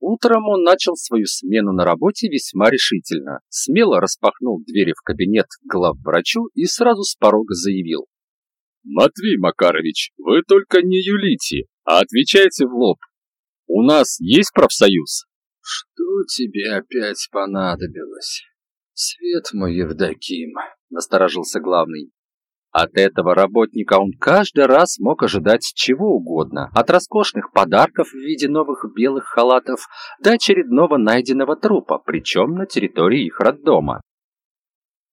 Утром он начал свою смену на работе весьма решительно, смело распахнул двери в кабинет к главврачу и сразу с порога заявил. «Матвей Макарович, вы только не юлите, а отвечайте в лоб. У нас есть профсоюз?» «Что тебе опять понадобилось?» «Свет мой Евдоким», — насторожился главный. От этого работника он каждый раз мог ожидать чего угодно, от роскошных подарков в виде новых белых халатов до очередного найденного трупа, причем на территории их роддома.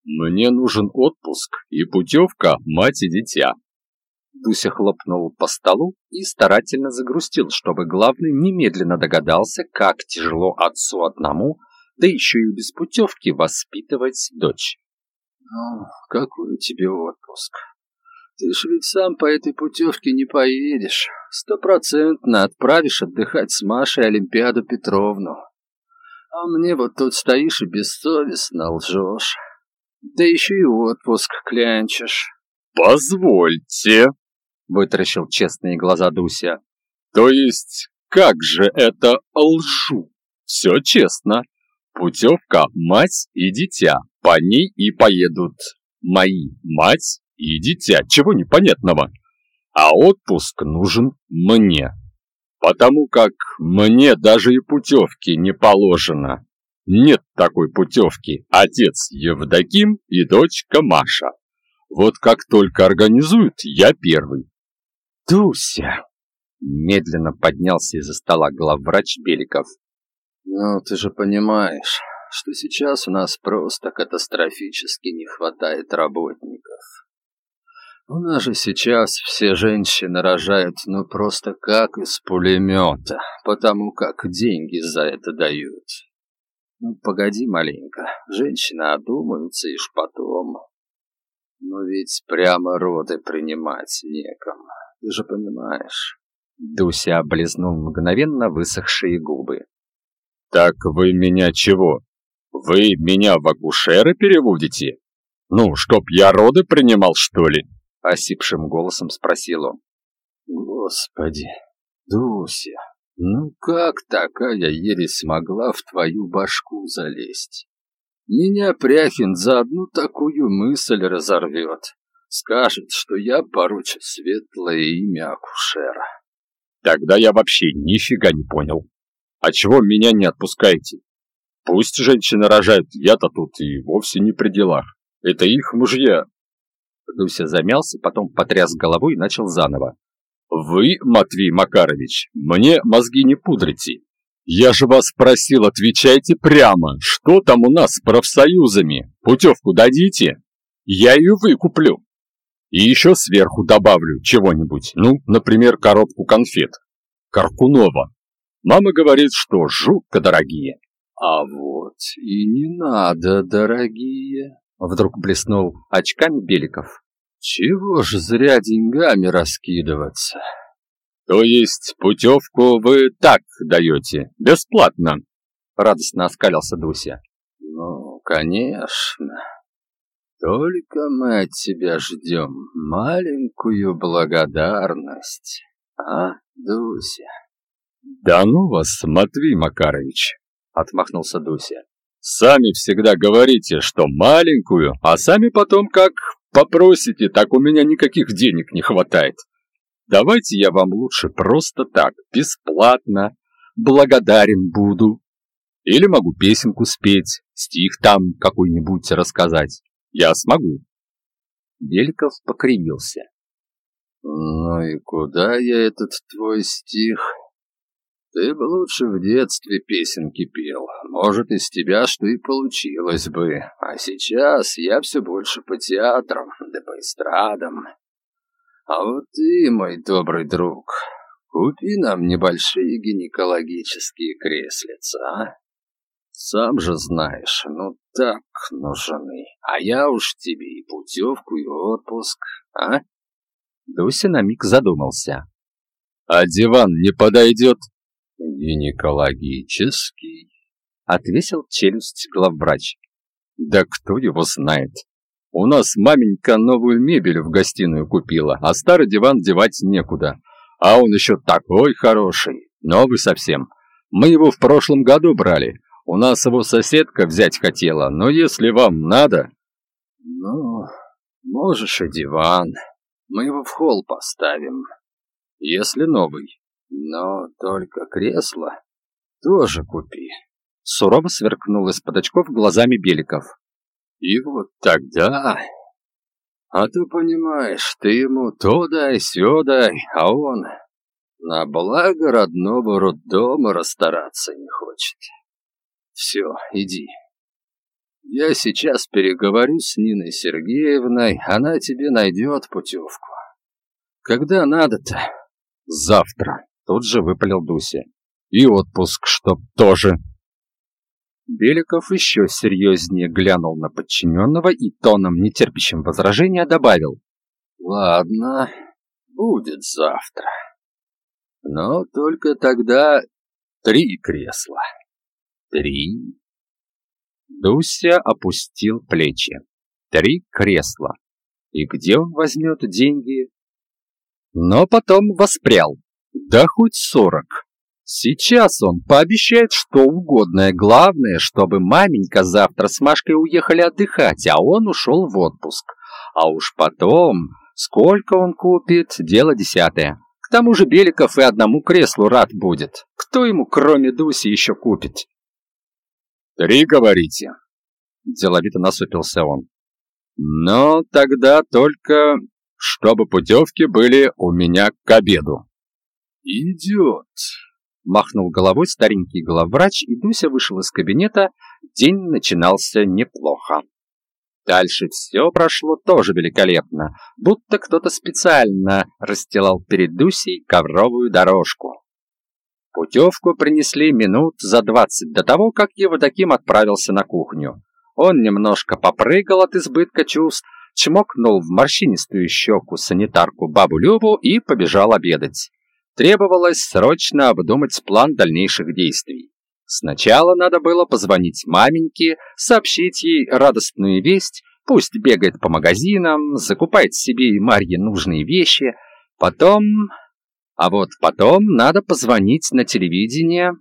«Мне нужен отпуск и путевка мать и дитя». Дуся хлопнул по столу и старательно загрустил, чтобы главный немедленно догадался, как тяжело отцу одному, да еще и без путевки воспитывать дочь. Ну, какой тебе отпуск? Ты ж ведь сам по этой путевке не поедешь. Стопроцентно отправишь отдыхать с Машей Олимпиаду Петровну. А мне вот тут стоишь и бессовестно лжешь. Да еще и отпуск клянчишь. «Позвольте», — вытаращил честные глаза Дуся. «То есть, как же это лжу? Все честно. Путевка мать и дитя. По ней и поедут мои мать и дитя. Чего непонятного? А отпуск нужен мне. Потому как мне даже и путевки не положено. Нет такой путевки. Отец Евдоким и дочка Маша. Вот как только организуют, я первый. Дуся! Медленно поднялся из-за стола главврач Беликов. Ну, ты же понимаешь, что сейчас у нас просто катастрофически не хватает работников. У нас же сейчас все женщины рожают ну просто как из пулемета, потому как деньги за это дают. Ну, погоди маленько, женщины одумаются ишь потом. Но ведь прямо роды принимать некому, ты же понимаешь. Дуся облизнул мгновенно высохшие губы. «Так вы меня чего, вы меня в акушеры переводите? Ну, чтоб я роды принимал, что ли? Осипшим голосом спросил он. Господи, Дуся, ну как такая ересь смогла в твою башку залезть? Меня Пряхин за одну такую мысль разорвет. Скажет, что я поручу светлое имя акушера. Тогда я вообще нифига не понял. А чего меня не отпускаете? Пусть женщины рожают, я-то тут и вовсе не при делах. Это их мужья. Дуся замялся, потом потряс головой и начал заново. Вы, Матвей Макарович, мне мозги не пудрите. Я же вас просил, отвечайте прямо, что там у нас с профсоюзами? Путевку дадите? Я ее выкуплю. И еще сверху добавлю чего-нибудь, ну, например, коробку конфет. Каркунова. Мама говорит, что жутко дорогие. А вот и не надо, дорогие. Вдруг блеснул очками Беликов. Чего ж зря деньгами раскидываться? То есть путевку вы так даете, бесплатно? Радостно оскалился Дуся. Ну, конечно. Только мы от тебя ждем маленькую благодарность, а, Дуся? Да ну вас, Матвей Макарович, отмахнулся Дуся. Сами всегда говорите, что маленькую, а сами потом как попросите, так у меня никаких денег не хватает. Давайте я вам лучше просто так, бесплатно, благодарен буду. Или могу песенку спеть, стих там какой-нибудь рассказать. Я смогу. Беликов покривился. Ну и куда я этот твой стих ты бы лучше в детстве песенки пел. Может, из тебя что и получилось бы. А сейчас я все больше по театрам, да по эстрадам. А вот ты, мой добрый друг, купи нам небольшие гинекологические креслица, а? Сам же знаешь, ну так нужны. А я уж тебе и путевку, и отпуск, а? Дуся на миг задумался. А диван не подойдет? «Гинекологический», — отвесил челюсть главврач. «Да кто его знает? У нас маменька новую мебель в гостиную купила, а старый диван девать некуда. А он еще такой хороший, новый совсем. Мы его в прошлом году брали. У нас его соседка взять хотела, но если вам надо...» «Ну, можешь и диван. Мы его в холл поставим, если новый. Но только кресло тоже купи». Сурово сверкнул из-под очков глазами Беликов. «И вот тогда а ты понимаешь, ты ему то дай, сё дай, а он на благо родного роддома расстараться не хочет. Все, иди. Я сейчас переговорю с Ниной Сергеевной, она тебе найдет путевку. Когда надо-то? Завтра. Тут же выпалил Дуся. И отпуск, чтоб тоже. Беликов еще серьезнее глянул на подчиненного и тоном, нетерпящим возражения, добавил. «Ладно, будет завтра. Но только тогда три кресла. Три». Дуся опустил плечи. Три кресла. И где он возьмет деньги? Но потом воспрял. Да хоть сорок. Сейчас он пообещает что угодно, главное, чтобы маменька завтра с Машкой уехали отдыхать, а он ушел в отпуск. А уж потом, сколько он купит, дело десятое. К тому же Беликов и одному креслу рад будет. Кто ему, кроме Дуси, еще купит? «Три, говорите?» Деловито насупился он. «Но тогда только, чтобы путевки были у меня к обеду». «Идет», Махнул головой старенький главврач, и Дуся вышел из кабинета. День начинался неплохо. Дальше все прошло тоже великолепно, будто кто-то специально расстилал перед Дусей ковровую дорожку. Путевку принесли минут за двадцать до того, как Евдоким отправился на кухню. Он немножко попрыгал от избытка чувств, чмокнул в морщинистую щеку санитарку бабу Любу и побежал обедать. Требовалось срочно обдумать план дальнейших действий. Сначала надо было позвонить маменьке, сообщить ей радостную весть, пусть бегает по магазинам, закупает себе и Марье нужные вещи. Потом... А вот потом надо позвонить на телевидение.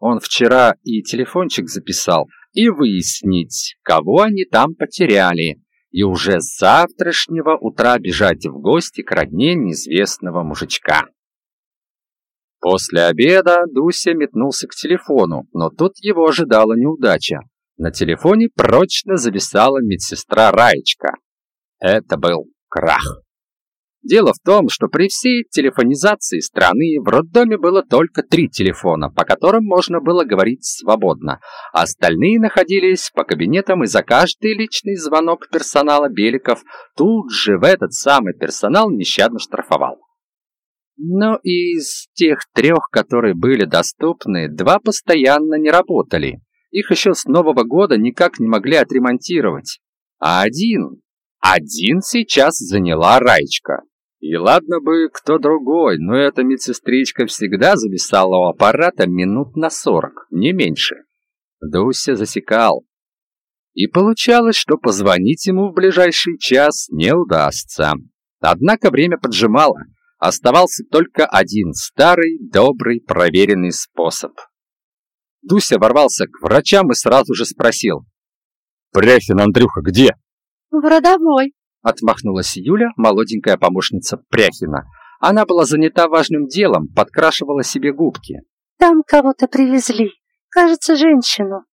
Он вчера и телефончик записал, и выяснить, кого они там потеряли, и уже с завтрашнего утра бежать в гости к родне неизвестного мужичка. После обеда Дуся метнулся к телефону, но тут его ожидала неудача. На телефоне прочно зависала медсестра Раечка. Это был крах. Дело в том, что при всей телефонизации страны в роддоме было только три телефона, по которым можно было говорить свободно. Остальные находились по кабинетам, и за каждый личный звонок персонала Беликов тут же в этот самый персонал нещадно штрафовал. Но из тех трех, которые были доступны, два постоянно не работали. Их еще с Нового года никак не могли отремонтировать. А один... Один сейчас заняла Раечка. И ладно бы кто другой, но эта медсестричка всегда зависала у аппарата минут на сорок, не меньше. Дуся засекал. И получалось, что позвонить ему в ближайший час не удастся. Однако время поджимало. Оставался только один старый, добрый, проверенный способ. Дуся ворвался к врачам и сразу же спросил. «Пряхин Андрюха где?» «В родовой», — отмахнулась Юля, молоденькая помощница Пряхина. Она была занята важным делом, подкрашивала себе губки. «Там кого-то привезли. Кажется, женщину.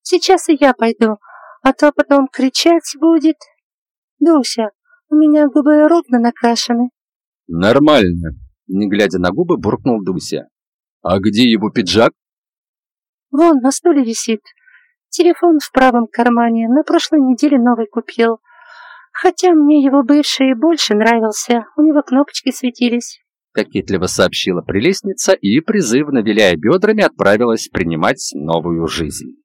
Сейчас и я пойду, а то потом кричать будет. Дуся, у меня губы ровно накрашены. «Нормально», — не глядя на губы, буркнул Дуся. «А где его пиджак?» «Вон, на стуле висит. Телефон в правом кармане. На прошлой неделе новый купил. Хотя мне его бывший больше нравился. У него кнопочки светились». Кокетливо сообщила прелестница и, призывно виляя бедрами, отправилась принимать новую жизнь.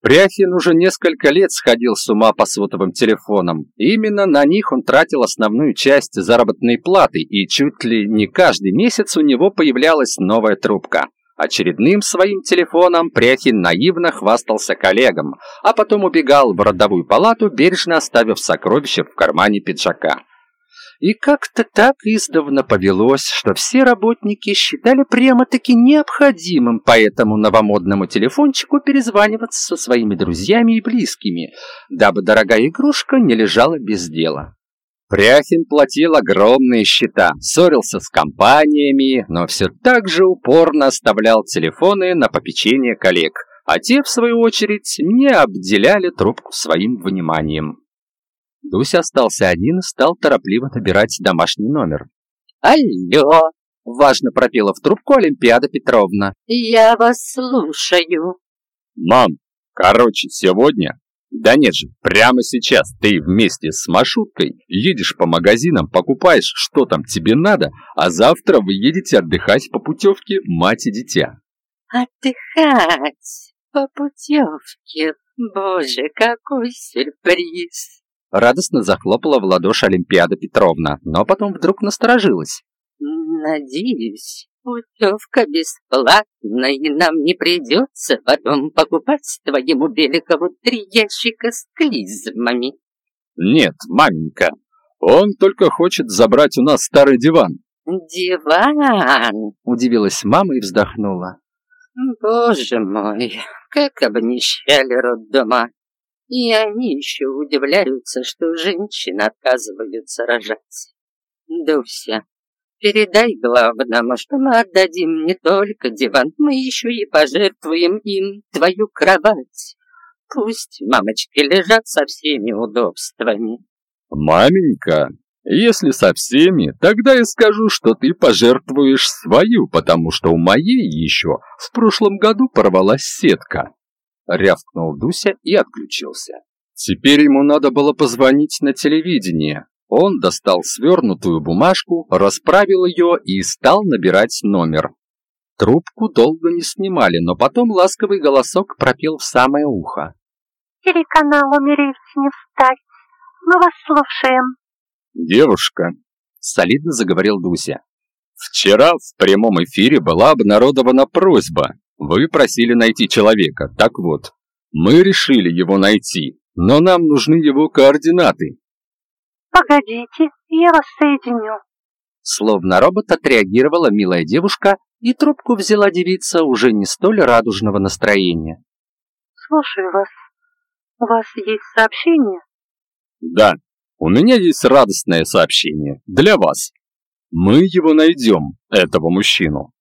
Пряхин уже несколько лет сходил с ума по сотовым телефонам. Именно на них он тратил основную часть заработной платы, и чуть ли не каждый месяц у него появлялась новая трубка. Очередным своим телефоном Пряхин наивно хвастался коллегам, а потом убегал в родовую палату, бережно оставив сокровища в кармане пиджака. И как-то так издавна повелось, что все работники считали прямо-таки необходимым по этому новомодному телефончику перезваниваться со своими друзьями и близкими, дабы дорогая игрушка не лежала без дела. Пряхин платил огромные счета, ссорился с компаниями, но все так же упорно оставлял телефоны на попечение коллег, а те, в свою очередь, не обделяли трубку своим вниманием. Дуся остался один и стал торопливо набирать домашний номер. «Алло!» — важно пропела в трубку Олимпиада Петровна. «Я вас слушаю». «Мам, короче, сегодня...» «Да нет же, прямо сейчас ты вместе с маршруткой едешь по магазинам, покупаешь, что там тебе надо, а завтра вы едете отдыхать по путевке мать и дитя». «Отдыхать по путевке? Боже, какой сюрприз!» Радостно захлопала в ладоши Олимпиада Петровна, но потом вдруг насторожилась. «Надеюсь, путевка бесплатная, и нам не придется потом покупать твоему Беликову три ящика с клизмами». «Нет, маменька, он только хочет забрать у нас старый диван». «Диван?» – удивилась мама и вздохнула. «Боже мой, как обнищали роддома! И они еще удивляются, что женщины отказываются рожать. Дуся, передай главному, что мы отдадим не только диван, мы еще и пожертвуем им твою кровать. Пусть мамочки лежат со всеми удобствами. Маменька, если со всеми, тогда я скажу, что ты пожертвуешь свою, потому что у моей еще в прошлом году порвалась сетка рявкнул Дуся и отключился. Теперь ему надо было позвонить на телевидение. Он достал свернутую бумажку, расправил ее и стал набирать номер. Трубку долго не снимали, но потом ласковый голосок пропел в самое ухо. «Телеканал «Умереть не встать». Мы вас слушаем». «Девушка», — солидно заговорил Дуся. «Вчера в прямом эфире была обнародована просьба вы просили найти человека, так вот, мы решили его найти, но нам нужны его координаты. Погодите, я вас соединю. Словно робот отреагировала милая девушка, и трубку взяла девица уже не столь радужного настроения. Слушаю вас. У вас есть сообщение? Да, у меня есть радостное сообщение для вас. Мы его найдем, этого мужчину.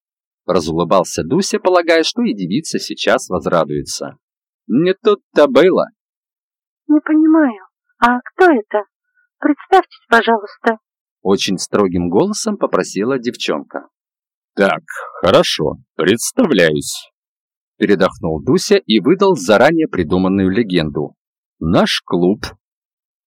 Разулыбался Дуся, полагая, что и девица сейчас возрадуется. Не тут-то было. Не понимаю. А кто это? Представьтесь, пожалуйста. Очень строгим голосом попросила девчонка. Так, хорошо, представляюсь. Передохнул Дуся и выдал заранее придуманную легенду. Наш клуб.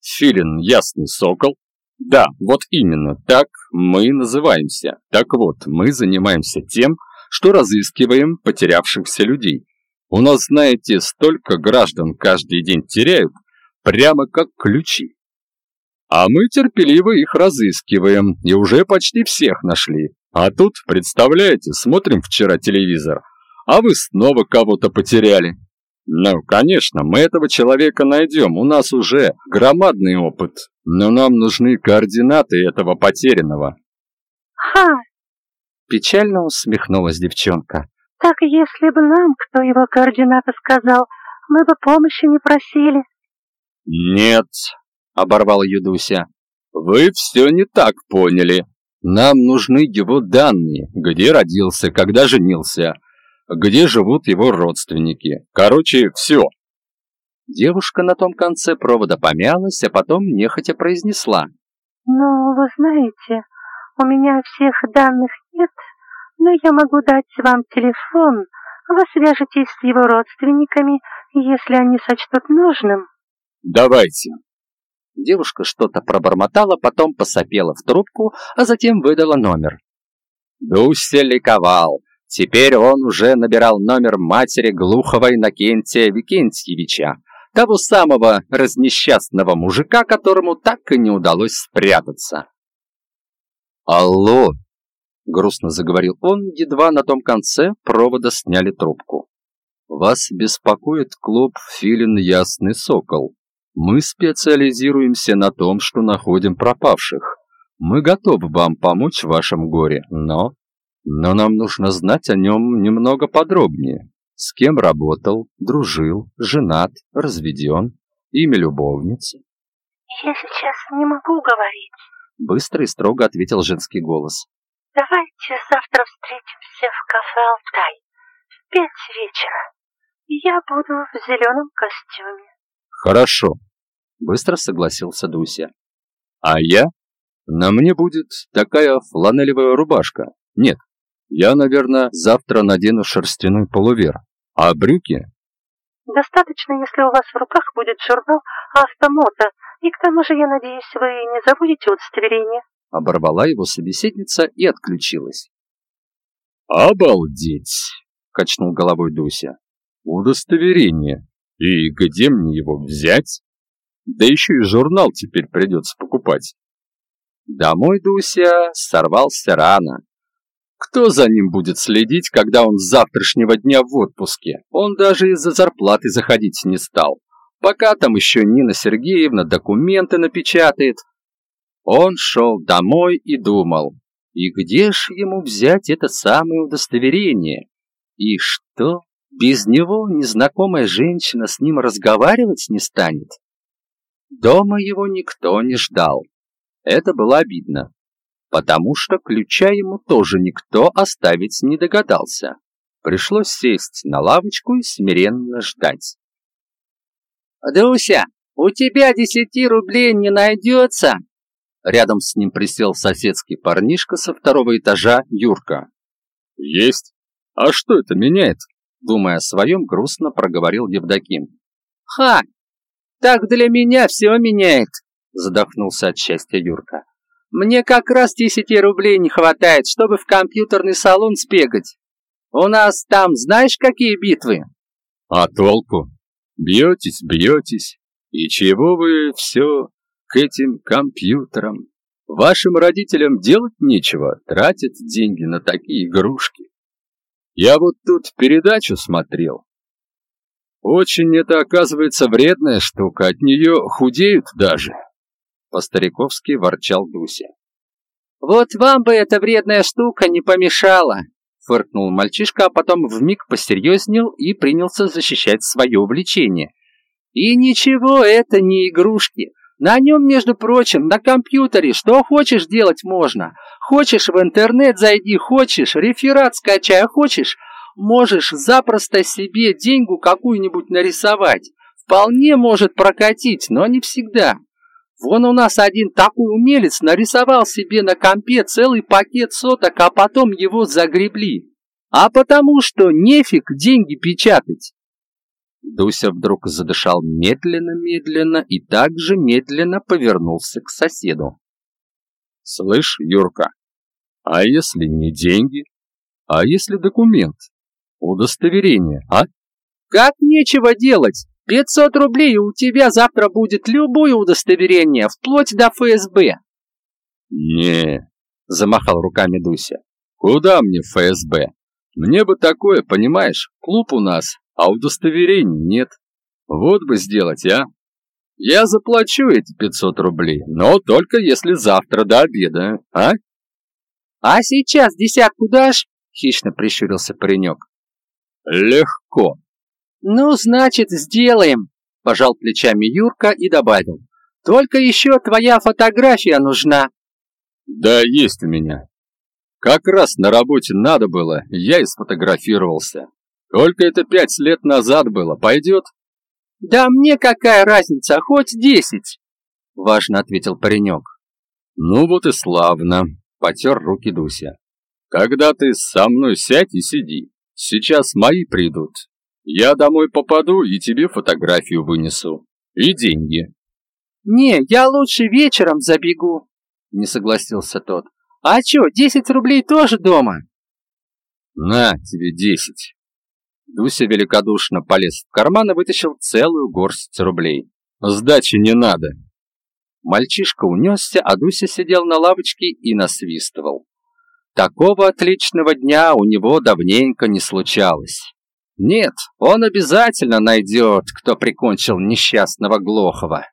Филин Ясный Сокол. Да, вот именно так мы называемся. Так вот, мы занимаемся тем, что разыскиваем потерявшихся людей. У нас, знаете, столько граждан каждый день теряют, прямо как ключи. А мы терпеливо их разыскиваем и уже почти всех нашли. А тут, представляете, смотрим вчера телевизор, а вы снова кого-то потеряли. Ну, конечно, мы этого человека найдем, у нас уже громадный опыт, но нам нужны координаты этого потерянного. Ха, Печально усмехнулась девчонка. Так если бы нам кто его координаты сказал, мы бы помощи не просили. Нет, оборвал ее Дуся. Вы все не так поняли. Нам нужны его данные, где родился, когда женился, где живут его родственники. Короче, все. Девушка на том конце провода помялась, а потом нехотя произнесла. «Ну, вы знаете, у меня всех данных нет, но я могу дать вам телефон. Вы свяжетесь с его родственниками, если они сочтут нужным. Давайте. Девушка что-то пробормотала, потом посопела в трубку, а затем выдала номер. Дуся ликовал. Теперь он уже набирал номер матери глухого Иннокентия Викентьевича, того самого разнесчастного мужика, которому так и не удалось спрятаться. «Алло!» — грустно заговорил он, едва на том конце провода сняли трубку. «Вас беспокоит клуб «Филин Ясный Сокол». Мы специализируемся на том, что находим пропавших. Мы готовы вам помочь в вашем горе, но... Но нам нужно знать о нем немного подробнее. С кем работал, дружил, женат, разведен, имя любовницы. «Я сейчас не могу говорить», — быстро и строго ответил женский голос. «Давайте завтра встретимся в кафе «Алтай» в пять вечера. Я буду в зеленом костюме». «Хорошо», — быстро согласился Дуся. «А я? На мне будет такая фланелевая рубашка. Нет, я, наверное, завтра надену шерстяной полувер. А брюки? Достаточно, если у вас в руках будет журнал «Автомото», и к тому же, я надеюсь, вы не забудете удостоверение. Оборвала его собеседница и отключилась. «Обалдеть!» — качнул головой Дуся. «Удостоверение. И где мне его взять? Да еще и журнал теперь придется покупать». Домой Дуся сорвался рано. Кто за ним будет следить, когда он с завтрашнего дня в отпуске? Он даже из-за зарплаты заходить не стал. Пока там еще Нина Сергеевна документы напечатает. Он шел домой и думал, и где ж ему взять это самое удостоверение? И что, без него незнакомая женщина с ним разговаривать не станет? Дома его никто не ждал. Это было обидно, потому что ключа ему тоже никто оставить не догадался. Пришлось сесть на лавочку и смиренно ждать. «Дуся, у тебя десяти рублей не найдется?» Рядом с ним присел соседский парнишка со второго этажа Юрка. «Есть. А что это меняет?» Думая о своем, грустно проговорил Евдоким. «Ха! Так для меня все меняет!» Задохнулся от счастья Юрка. «Мне как раз десяти рублей не хватает, чтобы в компьютерный салон спегать. У нас там знаешь, какие битвы?» «А толку? Бьетесь, бьетесь. И чего вы все к этим компьютерам? Вашим родителям делать нечего, тратят деньги на такие игрушки. Я вот тут передачу смотрел. Очень это, оказывается, вредная штука, от нее худеют даже. По-стариковски ворчал Дуся. «Вот вам бы эта вредная штука не помешала!» Фыркнул мальчишка, а потом вмиг посерьезнел и принялся защищать свое увлечение. «И ничего, это не игрушки. На нем, между прочим, на компьютере что хочешь делать можно. Хочешь в интернет зайди, хочешь реферат скачай, а хочешь можешь запросто себе деньгу какую-нибудь нарисовать. Вполне может прокатить, но не всегда. Вон у нас один такой умелец нарисовал себе на компе целый пакет соток, а потом его загребли. А потому что нефиг деньги печатать. Дуся вдруг задышал медленно-медленно и также медленно повернулся к соседу. «Слышь, Юрка, а если не деньги? А если документ? Удостоверение, а?» «Как нечего делать? 500 рублей, и у тебя завтра будет любое удостоверение, вплоть до ФСБ. Не, замахал руками Дуся. Куда мне ФСБ? Мне бы такое, понимаешь, клуб у нас, а удостоверений нет. Вот бы сделать, а? Я заплачу эти 500 рублей, но только если завтра до обеда, а? А сейчас десятку дашь? Хищно прищурился паренек. Легко, «Ну, значит, сделаем», – пожал плечами Юрка и добавил. «Только еще твоя фотография нужна». «Да, есть у меня. Как раз на работе надо было, я и сфотографировался. Только это пять лет назад было, пойдет?» «Да мне какая разница, хоть десять», – важно ответил паренек. «Ну вот и славно», – потер руки Дуся. «Когда ты со мной сядь и сиди. Сейчас мои придут, я домой попаду и тебе фотографию вынесу. И деньги. Не, я лучше вечером забегу, не согласился тот. А чё, десять рублей тоже дома? На тебе десять. Дуся великодушно полез в карман и вытащил целую горсть рублей. Сдачи не надо. Мальчишка унесся, а Дуся сидел на лавочке и насвистывал. Такого отличного дня у него давненько не случалось. Нет, он обязательно найдет, кто прикончил несчастного Глохова.